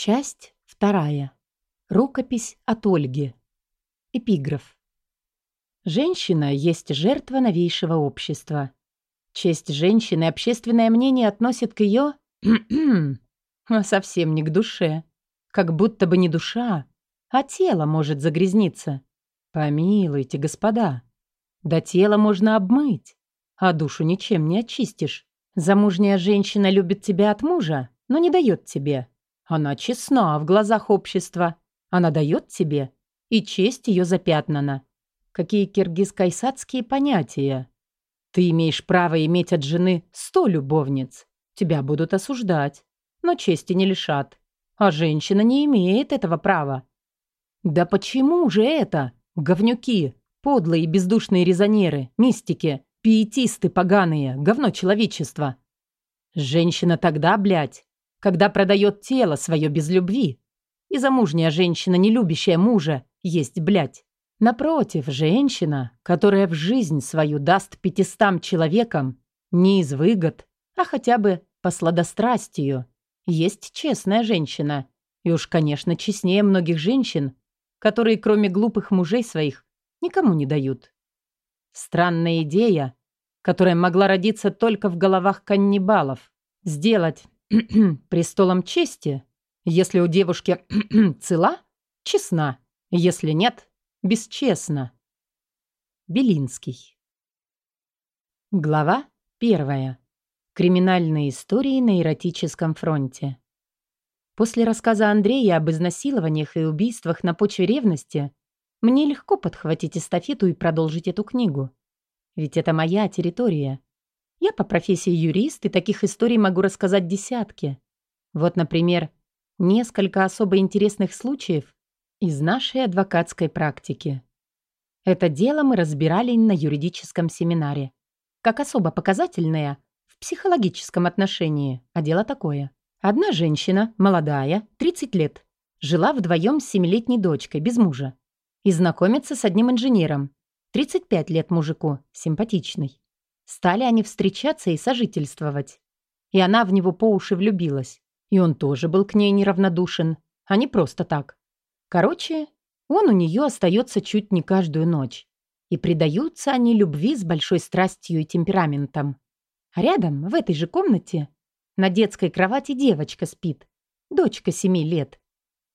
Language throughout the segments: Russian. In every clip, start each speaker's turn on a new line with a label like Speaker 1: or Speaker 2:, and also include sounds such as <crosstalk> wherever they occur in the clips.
Speaker 1: Часть вторая. Рукопись от Ольги. Эпиграф. Женщина есть жертва новейшего общества. Честь женщины общественное мнение относит к ее... <clears throat> а совсем не к душе. Как будто бы не душа, а тело может загрязниться. Помилуйте, господа. Да тело можно обмыть, а душу ничем не очистишь. Замужняя женщина любит тебя от мужа, но не дает тебе. Она честна в глазах общества. Она дает тебе, и честь ее запятнана. Какие киргиз-кайсадские понятия. Ты имеешь право иметь от жены сто любовниц. Тебя будут осуждать, но чести не лишат. А женщина не имеет этого права. Да почему же это, говнюки, подлые бездушные резонеры, мистики, пиетисты поганые, говно человечества? Женщина тогда, блядь, когда продает тело свое без любви. И замужняя женщина, не любящая мужа, есть блядь. Напротив, женщина, которая в жизнь свою даст пятистам человекам не из выгод, а хотя бы по сладострастию, есть честная женщина. И уж, конечно, честнее многих женщин, которые, кроме глупых мужей своих, никому не дают. Странная идея, которая могла родиться только в головах каннибалов. Сделать <clears throat> престолом чести, если у девушки <clears throat> цела, честна, если нет, бесчестна. Белинский. Глава первая. Криминальные истории на эротическом фронте. После рассказа Андрея об изнасилованиях и убийствах на почве ревности мне легко подхватить эстафету и продолжить эту книгу. Ведь это моя территория. Я по профессии юрист, и таких историй могу рассказать десятки. Вот, например, несколько особо интересных случаев из нашей адвокатской практики. Это дело мы разбирали на юридическом семинаре. Как особо показательное в психологическом отношении, а дело такое. Одна женщина, молодая, 30 лет, жила вдвоем с семилетней дочкой, без мужа. И знакомится с одним инженером. 35 лет мужику, симпатичный. Стали они встречаться и сожительствовать. И она в него по уши влюбилась. И он тоже был к ней неравнодушен, а не просто так. Короче, он у нее остается чуть не каждую ночь. И предаются они любви с большой страстью и темпераментом. А рядом, в этой же комнате, на детской кровати девочка спит. Дочка семи лет.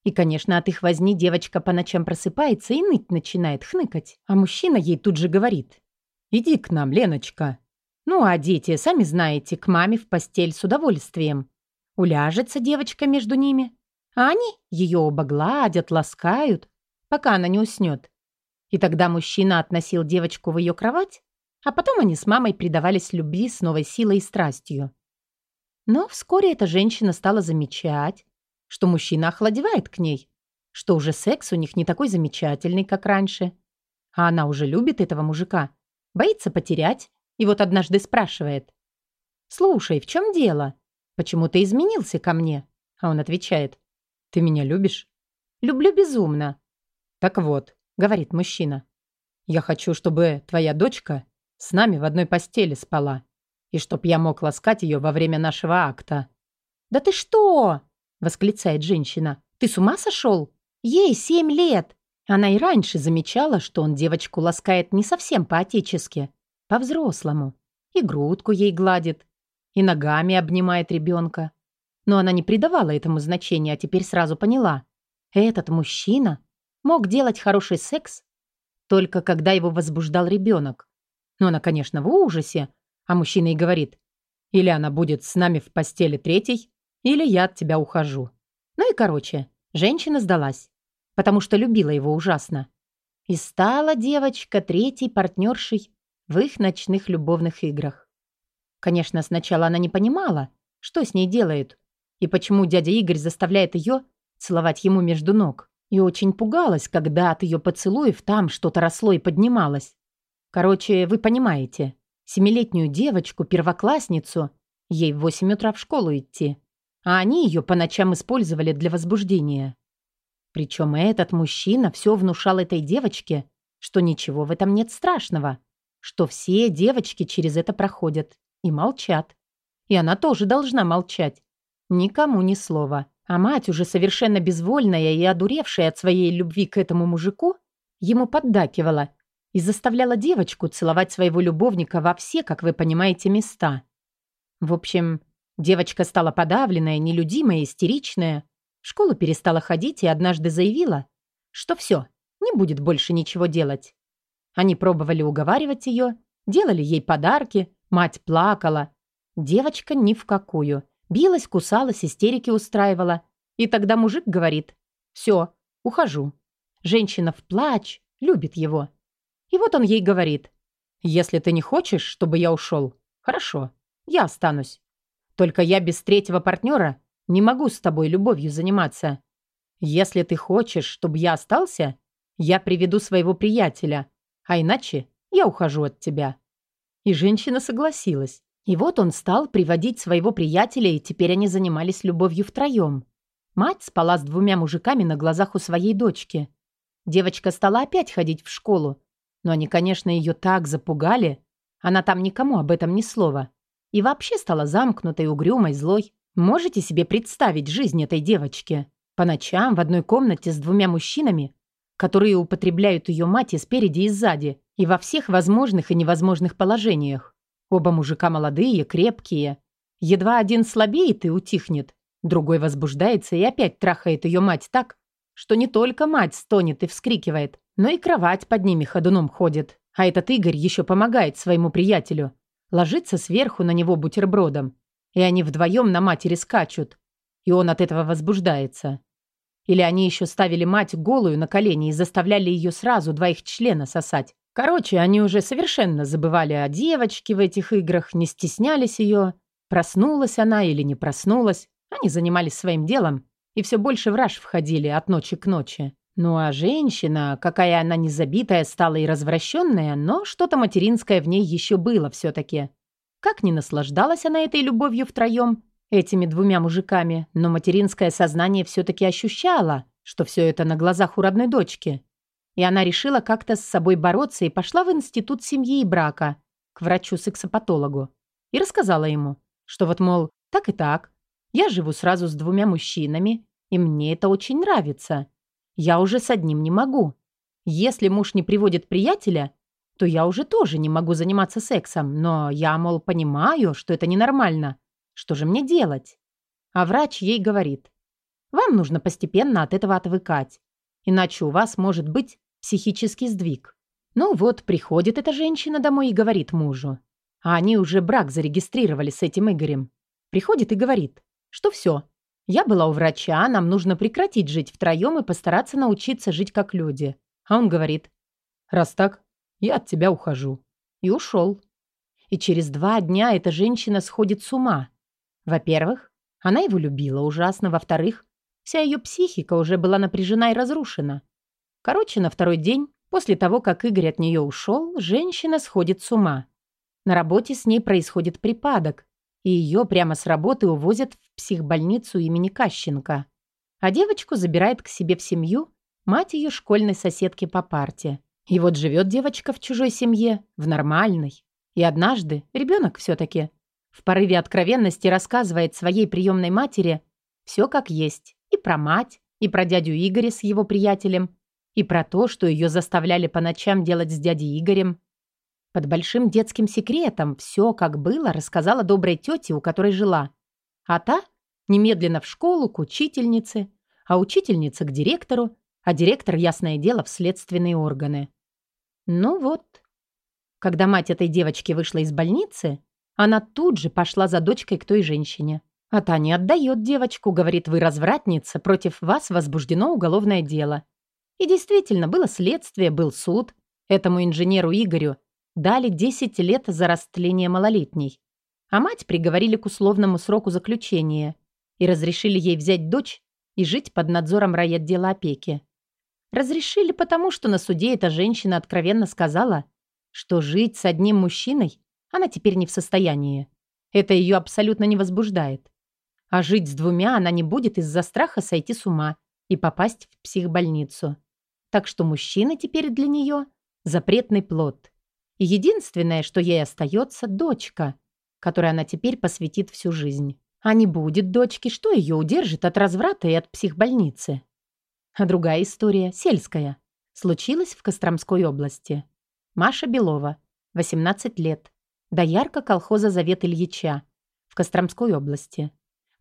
Speaker 1: И, конечно, от их возни девочка по ночам просыпается и ныть начинает, хныкать. А мужчина ей тут же говорит. «Иди к нам, Леночка». Ну, а дети, сами знаете, к маме в постель с удовольствием. Уляжется девочка между ними. А они ее оба гладят, ласкают, пока она не уснет. И тогда мужчина относил девочку в ее кровать, а потом они с мамой предавались любви с новой силой и страстью. Но вскоре эта женщина стала замечать, что мужчина охладевает к ней, что уже секс у них не такой замечательный, как раньше. А она уже любит этого мужика, боится потерять, и вот однажды спрашивает. «Слушай, в чем дело? Почему ты изменился ко мне?» А он отвечает. «Ты меня любишь?» «Люблю безумно». «Так вот», — говорит мужчина, «я хочу, чтобы твоя дочка с нами в одной постели спала и чтоб я мог ласкать ее во время нашего акта». «Да ты что?» — восклицает женщина. «Ты с ума сошел? Ей семь лет!» Она и раньше замечала, что он девочку ласкает не совсем по-отечески, по-взрослому. И грудку ей гладит, и ногами обнимает ребенка. Но она не придавала этому значения, а теперь сразу поняла. Этот мужчина мог делать хороший секс только когда его возбуждал ребенок. Но она, конечно, в ужасе, а мужчина и говорит, или она будет с нами в постели третий, или я от тебя ухожу. Ну и короче, женщина сдалась, потому что любила его ужасно. И стала девочка третьей партнершей в их ночных любовных играх. Конечно, сначала она не понимала, что с ней делают, и почему дядя Игорь заставляет ее целовать ему между ног. И очень пугалась, когда от ее поцелуев там что-то росло и поднималось. Короче, вы понимаете. Семилетнюю девочку, первоклассницу, ей в восемь утра в школу идти. А они ее по ночам использовали для возбуждения. Причем этот мужчина все внушал этой девочке, что ничего в этом нет страшного, что все девочки через это проходят и молчат. И она тоже должна молчать. Никому ни слова. А мать, уже совершенно безвольная и одуревшая от своей любви к этому мужику, ему поддакивала и заставляла девочку целовать своего любовника во все, как вы понимаете, места. В общем, девочка стала подавленная, нелюдимая, истеричная, в школу перестала ходить и однажды заявила, что все, не будет больше ничего делать. Они пробовали уговаривать ее, делали ей подарки, мать плакала. Девочка ни в какую. Билась, кусалась, истерики устраивала. И тогда мужик говорит «Все, ухожу». Женщина в плач, любит его. И вот он ей говорит «Если ты не хочешь, чтобы я ушел, хорошо, я останусь. Только я без третьего партнера не могу с тобой любовью заниматься. Если ты хочешь, чтобы я остался, я приведу своего приятеля, а иначе я ухожу от тебя». И женщина согласилась. И вот он стал приводить своего приятеля, и теперь они занимались любовью втроем. Мать спала с двумя мужиками на глазах у своей дочки. Девочка стала опять ходить в школу. Но они, конечно, ее так запугали. Она там никому об этом ни слова. И вообще стала замкнутой, угрюмой, злой. Можете себе представить жизнь этой девочки? По ночам в одной комнате с двумя мужчинами, которые употребляют ее мать и спереди, и сзади, и во всех возможных и невозможных положениях. Оба мужика молодые, крепкие. Едва один слабеет и утихнет, другой возбуждается и опять трахает ее мать так, что не только мать стонет и вскрикивает, но и кровать под ними ходуном ходит. А этот Игорь еще помогает своему приятелю. Ложится сверху на него бутербродом. И они вдвоем на матери скачут. И он от этого возбуждается. Или они еще ставили мать голую на колени и заставляли ее сразу два их члена сосать. Короче, они уже совершенно забывали о девочке в этих играх, не стеснялись ее. Проснулась она или не проснулась. Они занимались своим делом и все больше в раж входили от ночи к ночи. Ну а женщина, какая она незабитая стала и развращенная, но что-то материнское в ней еще было все-таки. Как не наслаждалась она этой любовью втроем, этими двумя мужиками, но материнское сознание все-таки ощущало, что все это на глазах у родной дочки. И она решила как-то с собой бороться и пошла в институт семьи и брака, к врачу-сексопатологу. И рассказала ему, что вот, мол, так и так. Я живу сразу с двумя мужчинами, и мне это очень нравится. Я уже с одним не могу. Если муж не приводит приятеля, то я уже тоже не могу заниматься сексом, но я, мол, понимаю, что это ненормально. Что же мне делать? А врач ей говорит, вам нужно постепенно от этого отвыкать, иначе у вас может быть психический сдвиг. Ну вот, приходит эта женщина домой и говорит мужу. А они уже брак зарегистрировали с этим Игорем. Приходит и говорит, что все, я была у врача, нам нужно прекратить жить втроем и постараться научиться жить как люди. А он говорит, раз так, я от тебя ухожу. И ушел. И через два дня эта женщина сходит с ума. Во-первых, она его любила ужасно. Во-вторых, вся ее психика уже была напряжена и разрушена. Короче, на второй день, после того, как Игорь от нее ушел, женщина сходит с ума. На работе с ней происходит припадок, и ее прямо с работы увозят в психбольницу имени Кащенко. А девочку забирает к себе в семью мать ее школьной соседки по парте. И вот живет девочка в чужой семье, в нормальной. И однажды, ребенок все-таки, в порыве откровенности рассказывает своей приемной матери все как есть. И про мать, и про дядю Игоря с его приятелем, и про то, что ее заставляли по ночам делать с дядей Игорем. Под большим детским секретом все, как было, рассказала доброй тете, у которой жила. А та немедленно в школу к учительнице, а учительница к директору, а директор, ясное дело, в следственные органы. Ну вот. Когда мать этой девочки вышла из больницы, она тут же пошла за дочкой к той женщине. А та не отдает девочку, говорит, вы развратница, против вас возбуждено уголовное дело. И действительно, было следствие, был суд. Этому инженеру Игорю дали 10 лет за растление малолетней. А мать приговорили к условному сроку заключения и разрешили ей взять дочь и жить под надзором райотдела опеки. Разрешили потому, что на суде эта женщина откровенно сказала, что жить с одним мужчиной она теперь не в состоянии. Это ее абсолютно не возбуждает. А жить с двумя она не будет из-за страха сойти с ума и попасть в психбольницу. Так что мужчина теперь для нее запретный плод. И единственное, что ей остается, дочка, которой она теперь посвятит всю жизнь. А не будет дочки, что ее удержит от разврата и от психбольницы? А другая история, сельская, случилась в Костромской области. Маша Белова, 18 лет, доярка колхоза «Завет Ильича» в Костромской области.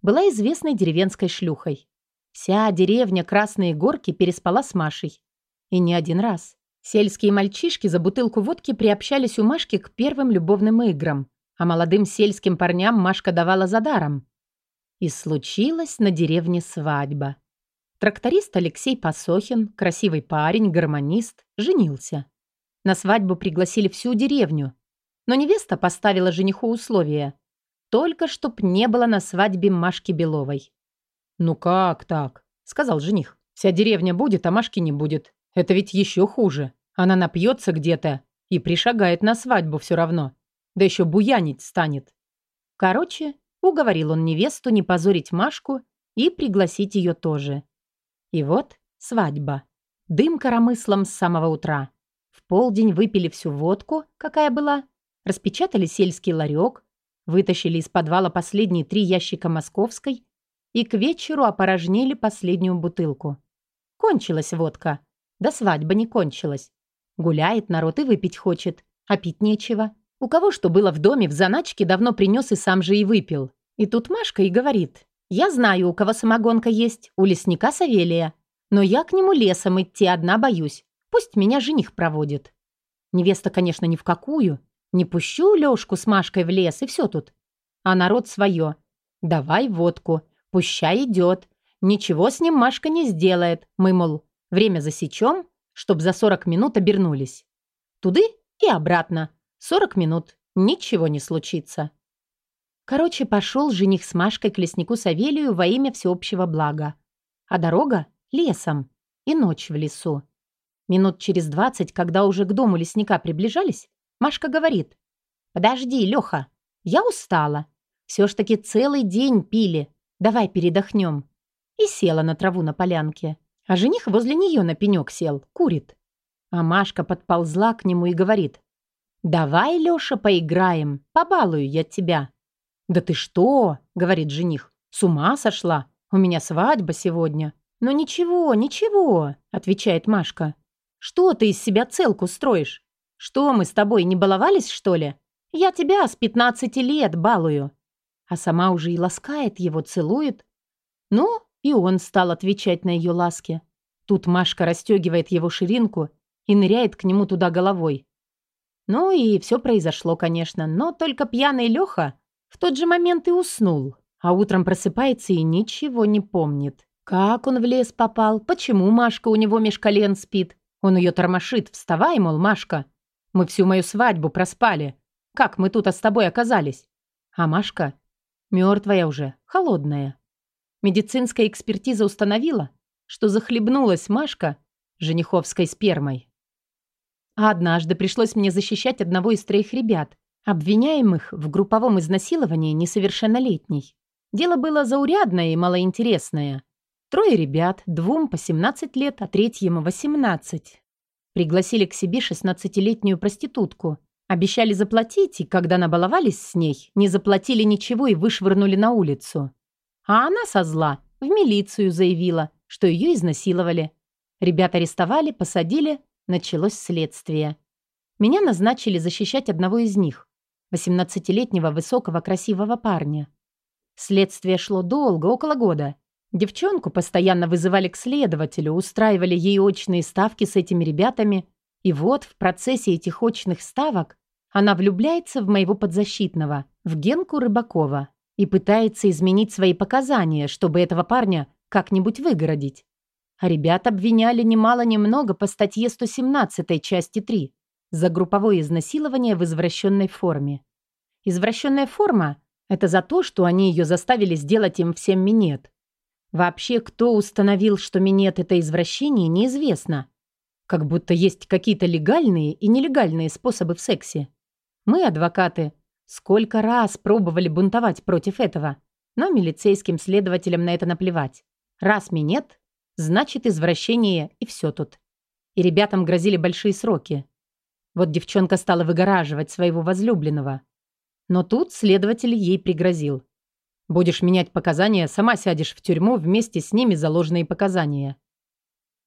Speaker 1: Была известной деревенской шлюхой. Вся деревня Красные Горки переспала с Машей. И не один раз. Сельские мальчишки за бутылку водки приобщались у Машки к первым любовным играм, а молодым сельским парням Машка давала за даром. И случилась на деревне свадьба. Тракторист Алексей Посохин, красивый парень, гармонист, женился. На свадьбу пригласили всю деревню. Но невеста поставила жениху условия. Только чтоб не было на свадьбе Машки Беловой. «Ну как так?» — сказал жених. «Вся деревня будет, а Машки не будет. Это ведь еще хуже. Она напьется где-то и пришагает на свадьбу все равно. Да еще буянить станет. Короче, уговорил он невесту не позорить Машку и пригласить ее тоже. И вот свадьба. Дым коромыслом с самого утра. В полдень выпили всю водку, какая была, распечатали сельский ларек, вытащили из подвала последние три ящика московской и к вечеру опорожнили последнюю бутылку. Кончилась водка. Да свадьба не кончилась. Гуляет народ и выпить хочет, а пить нечего. У кого что было в доме, в заначке давно принес и сам же и выпил. И тут Машка и говорит. «Я знаю, у кого самогонка есть, у лесника Савелия. Но я к нему лесом идти одна боюсь. Пусть меня жених проводит». Невеста, конечно, ни в какую. Не пущу Лёшку с Машкой в лес, и все тут. А народ свое. Давай водку. Пущай идет. Ничего с ним Машка не сделает. Мы, мол, Время засечем, чтоб за 40 минут обернулись. Туды и обратно. 40 минут. Ничего не случится. Короче, пошел жених с Машкой к леснику Савелию во имя всеобщего блага. А дорога — лесом. И ночь в лесу. Минут через двадцать, когда уже к дому лесника приближались, Машка говорит. «Подожди, Леха, я устала. Все ж таки целый день пили. Давай передохнем». И села на траву на полянке. А жених возле нее на пенек сел, курит. А Машка подползла к нему и говорит. «Давай, Леша, поиграем, побалую я тебя». «Да ты что?» — говорит жених. «С ума сошла? У меня свадьба сегодня». «Ну ничего, ничего», — отвечает Машка. «Что ты из себя целку строишь? Что, мы с тобой не баловались, что ли? Я тебя с пятнадцати лет балую». А сама уже и ласкает его, целует. «Ну, и он стал отвечать на ее ласки. Тут Машка расстегивает его ширинку и ныряет к нему туда головой. Ну и все произошло, конечно, но только пьяный Леха в тот же момент и уснул, а утром просыпается и ничего не помнит. Как он в лес попал, почему Машка у него меж колен спит. Он ее тормошит, вставай, мол, Машка. Мы всю мою свадьбу проспали. Как мы тут с тобой оказались? А Машка мертвая уже, холодная. Медицинская экспертиза установила, что захлебнулась Машка жениховской спермой. А однажды пришлось мне защищать одного из троих ребят, обвиняемых в групповом изнасиловании несовершеннолетней. Дело было заурядное и малоинтересное. Трое ребят, двум по 17 лет, а третьему 18. Пригласили к себе 16-летнюю проститутку. Обещали заплатить, и когда набаловались с ней, не заплатили ничего и вышвырнули на улицу. А она со зла в милицию заявила, что ее изнасиловали. Ребят арестовали, посадили, началось следствие. Меня назначили защищать одного из них, 18-летнего высокого красивого парня. Следствие шло долго, около года. Девчонку постоянно вызывали к следователю, устраивали ей очные ставки с этими ребятами. И вот в процессе этих очных ставок она влюбляется в моего подзащитного, в Генку Рыбакова и пытается изменить свои показания, чтобы этого парня как-нибудь выгородить. А ребят обвиняли немало-немного по статье 117 части 3 за групповое изнасилование в извращенной форме. Извращенная форма – это за то, что они ее заставили сделать им всем минет. Вообще, кто установил, что минет – это извращение, неизвестно. Как будто есть какие-то легальные и нелегальные способы в сексе. Мы, адвокаты, Сколько раз пробовали бунтовать против этого, но милицейским следователям на это наплевать. Раз минет, значит извращение и все тут. И ребятам грозили большие сроки. Вот девчонка стала выгораживать своего возлюбленного. Но тут следователь ей пригрозил. Будешь менять показания, сама сядешь в тюрьму вместе с ними за ложные показания.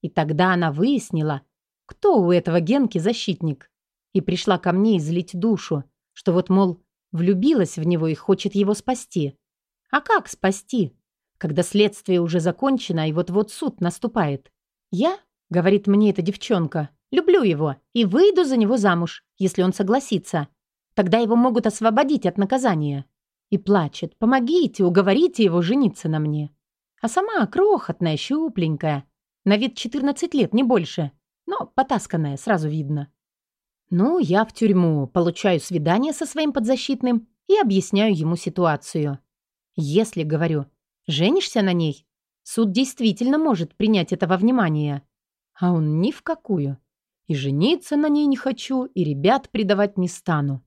Speaker 1: И тогда она выяснила, кто у этого Генки защитник, и пришла ко мне излить душу, что вот, мол, влюбилась в него и хочет его спасти. А как спасти, когда следствие уже закончено и вот-вот суд наступает? Я, говорит мне эта девчонка, люблю его и выйду за него замуж, если он согласится. Тогда его могут освободить от наказания. И плачет. Помогите, уговорите его жениться на мне. А сама крохотная, щупленькая. На вид 14 лет, не больше. Но потасканная, сразу видно. Ну, я в тюрьму, получаю свидание со своим подзащитным и объясняю ему ситуацию. Если, говорю, женишься на ней, суд действительно может принять это во внимание. А он ни в какую. И жениться на ней не хочу, и ребят предавать не стану.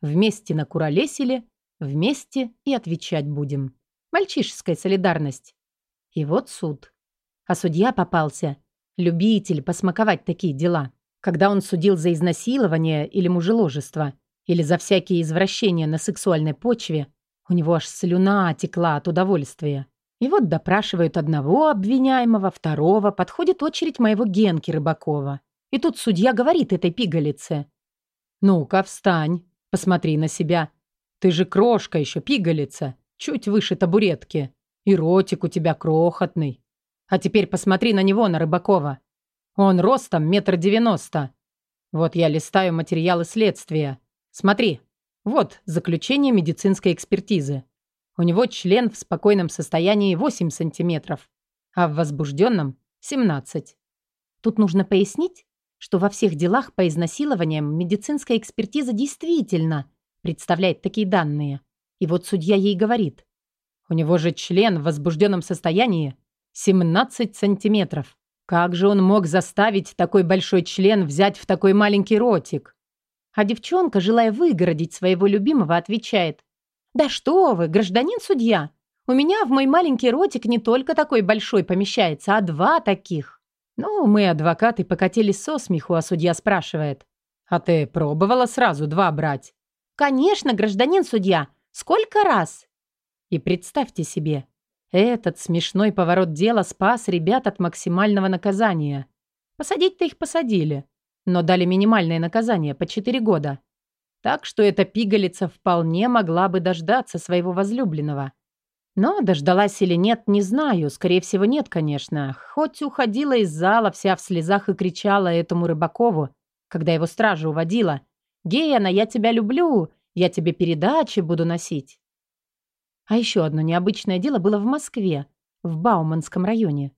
Speaker 1: Вместе накуролесили, вместе и отвечать будем. Мальчишеская солидарность. И вот суд. А судья попался. Любитель посмаковать такие дела. Когда он судил за изнасилование или мужеложество, или за всякие извращения на сексуальной почве, у него аж слюна текла от удовольствия. И вот допрашивают одного обвиняемого, второго, подходит очередь моего Генки Рыбакова. И тут судья говорит этой пигалице. «Ну-ка, встань, посмотри на себя. Ты же крошка еще, пигалица, чуть выше табуретки. И ротик у тебя крохотный. А теперь посмотри на него, на Рыбакова. Он ростом метр девяносто. Вот я листаю материалы следствия. Смотри, вот заключение медицинской экспертизы. У него член в спокойном состоянии 8 сантиметров, а в возбужденном – 17. Тут нужно пояснить, что во всех делах по изнасилованиям медицинская экспертиза действительно представляет такие данные. И вот судья ей говорит. У него же член в возбужденном состоянии 17 сантиметров. Как же он мог заставить такой большой член взять в такой маленький ротик? А девчонка, желая выгородить своего любимого, отвечает. «Да что вы, гражданин судья, у меня в мой маленький ротик не только такой большой помещается, а два таких». Ну, мы, адвокаты, покатились со смеху, а судья спрашивает. «А ты пробовала сразу два брать?» «Конечно, гражданин судья. Сколько раз?» И представьте себе, этот смешной поворот дела спас ребят от максимального наказания. Посадить-то их посадили, но дали минимальное наказание по 4 года. Так что эта пигалица вполне могла бы дождаться своего возлюбленного. Но дождалась или нет, не знаю. Скорее всего, нет, конечно. Хоть уходила из зала вся в слезах и кричала этому Рыбакову, когда его стража уводила. «Гена, я тебя люблю! Я тебе передачи буду носить!» А еще одно необычное дело было в Москве, в Бауманском районе.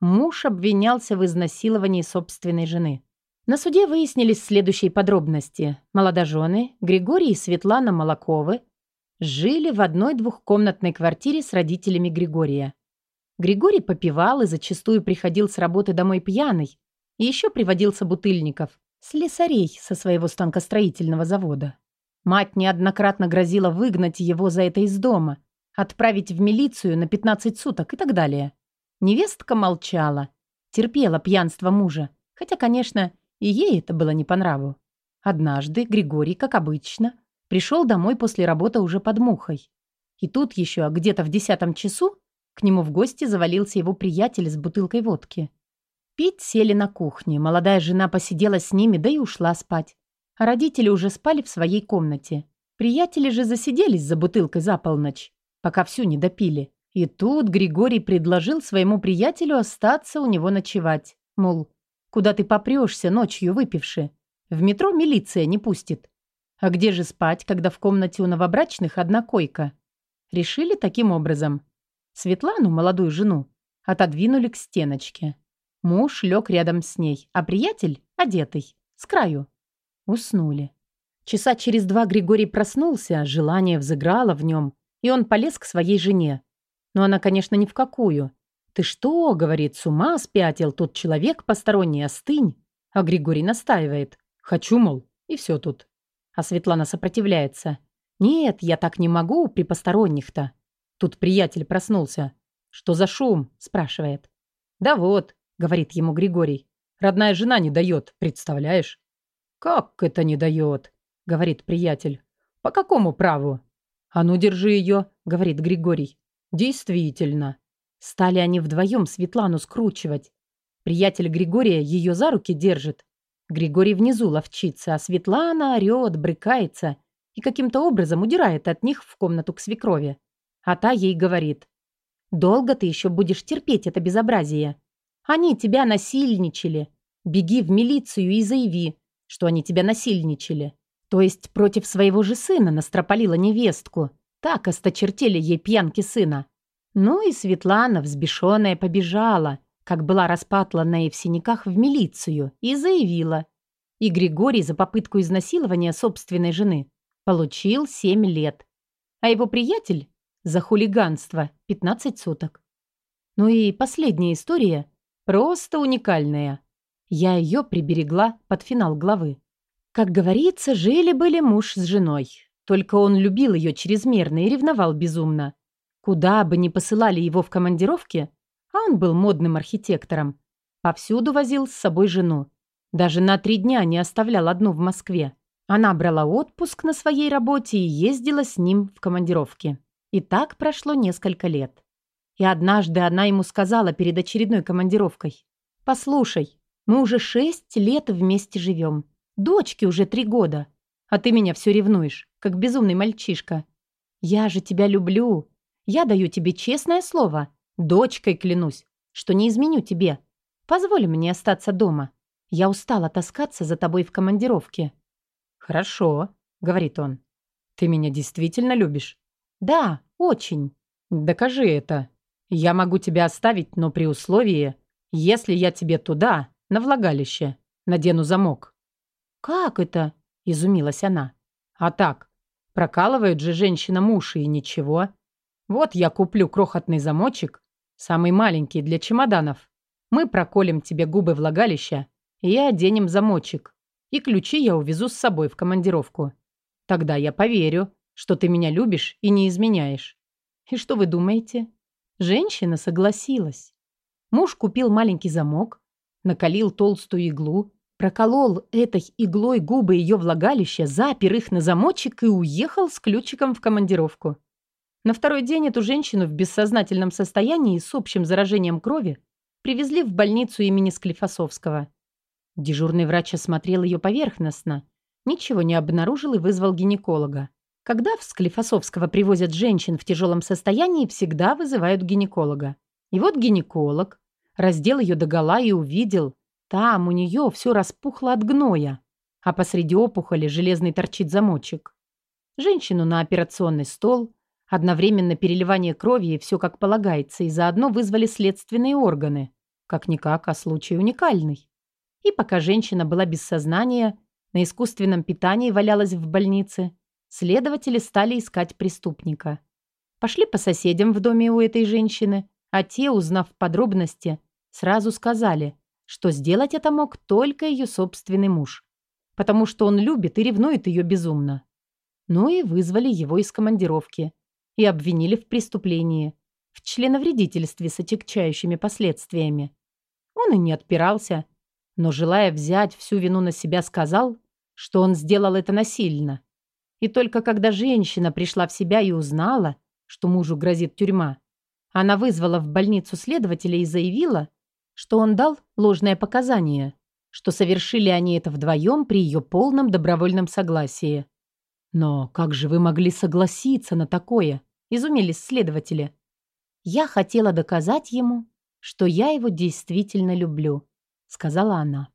Speaker 1: Муж обвинялся в изнасиловании собственной жены. На суде выяснились следующие подробности. Молодожены Григорий и Светлана Молоковы жили в одной двухкомнатной квартире с родителями Григория. Григорий попивал и зачастую приходил с работы домой пьяный. И еще приводился бутыльников, слесарей со своего станкостроительного завода. Мать неоднократно грозила выгнать его за это из дома, отправить в милицию на 15 суток и так далее. Невестка молчала, терпела пьянство мужа, хотя, конечно, и ей это было не по нраву. Однажды Григорий, как обычно, пришел домой после работы уже под мухой. И тут еще где-то в десятом часу к нему в гости завалился его приятель с бутылкой водки. Пить сели на кухне, молодая жена посидела с ними, да и ушла спать. Родители уже спали в своей комнате. Приятели же засиделись за бутылкой за полночь, пока всю не допили. И тут Григорий предложил своему приятелю остаться у него ночевать. Мол, куда ты попрешься ночью выпивши? В метро милиция не пустит. А где же спать, когда в комнате у новобрачных одна койка? Решили таким образом. Светлану, молодую жену, отодвинули к стеночке. Муж лег рядом с ней, а приятель, одетый, с краю, Уснули. Часа через два Григорий проснулся, желание взыграло в нем, и он полез к своей жене. Но она, конечно, ни в какую. «Ты что?» — говорит, с ума спятил, тут человек посторонний, остынь. А Григорий настаивает. «Хочу, мол, и все тут». А Светлана сопротивляется. «Нет, я так не могу при посторонних-то». Тут приятель проснулся. «Что за шум?» — спрашивает. «Да вот», — говорит ему Григорий. «Родная жена не дает, представляешь?» «Как это не дает?» — говорит приятель. «По какому праву?» «А ну, держи ее», — говорит Григорий. «Действительно». Стали они вдвоем Светлану скручивать. Приятель Григория ее за руки держит. Григорий внизу ловчится, а Светлана орёт, брыкается и каким-то образом удирает от них в комнату к свекрови. А та ей говорит. «Долго ты еще будешь терпеть это безобразие? Они тебя насильничали. Беги в милицию и заяви, что они тебя насильничали. То есть против своего же сына настропалила невестку. Так осточертели ей пьянки сына. Ну и Светлана, взбешенная, побежала, как была распатланная в синяках в милицию, и заявила. И Григорий за попытку изнасилования собственной жены получил 7 лет. А его приятель за хулиганство 15 суток. Ну и последняя история просто уникальная. Я ее приберегла под финал главы. Как говорится, жили-были муж с женой. Только он любил ее чрезмерно и ревновал безумно. Куда бы ни посылали его в командировке, а он был модным архитектором, повсюду возил с собой жену. Даже на три дня не оставлял одну в Москве. Она брала отпуск на своей работе и ездила с ним в командировке. И так прошло несколько лет. И однажды она ему сказала перед очередной командировкой. «Послушай, мы уже шесть лет вместе живем. Дочке уже три года. А ты меня все ревнуешь, как безумный мальчишка. Я же тебя люблю. Я даю тебе честное слово. Дочкой клянусь, что не изменю тебе. Позволь мне остаться дома. Я устала таскаться за тобой в командировке». «Хорошо», — говорит он. «Ты меня действительно любишь?» «Да, очень». «Докажи это. Я могу тебя оставить, но при условии, если я тебе туда, на влагалище, надену замок». «Как это?» – изумилась она. «А так, прокалывает же женщина уши и ничего. Вот я куплю крохотный замочек, самый маленький для чемоданов. Мы проколем тебе губы влагалища и оденем замочек. И ключи я увезу с собой в командировку. Тогда я поверю, что ты меня любишь и не изменяешь. И что вы думаете? Женщина согласилась. Муж купил маленький замок, накалил толстую иглу, Проколол этой иглой губы ее влагалища, запер их на замочек и уехал с ключиком в командировку. На второй день эту женщину в бессознательном состоянии с общим заражением крови привезли в больницу имени Склифосовского. Дежурный врач осмотрел ее поверхностно, ничего не обнаружил и вызвал гинеколога. Когда в Склифосовского привозят женщин в тяжелом состоянии, всегда вызывают гинеколога. И вот гинеколог раздел ее догола и увидел, там у нее все распухло от гноя, а посреди опухоли железный торчит замочек. Женщину на операционный стол, одновременно переливание крови и все как полагается, и заодно вызвали следственные органы. Как-никак, а случай уникальный. И пока женщина была без сознания, на искусственном питании валялась в больнице, следователи стали искать преступника. Пошли по соседям в доме у этой женщины, а те, узнав подробности, сразу сказали, что сделать это мог только ее собственный муж, потому что он любит и ревнует ее безумно. Ну и вызвали его из командировки и обвинили в преступлении, в членовредительстве с отягчающими последствиями. Он и не отпирался, но, желая взять всю вину на себя, сказал, что он сделал это насильно. И только когда женщина пришла в себя и узнала, что мужу грозит тюрьма, она вызвала в больницу следователя и заявила, что он дал ложное показание, что совершили они это вдвоем при ее полном добровольном согласии. «Но как же вы могли согласиться на такое?» – изумились следователи. «Я хотела доказать ему, что я его действительно люблю», – сказала она.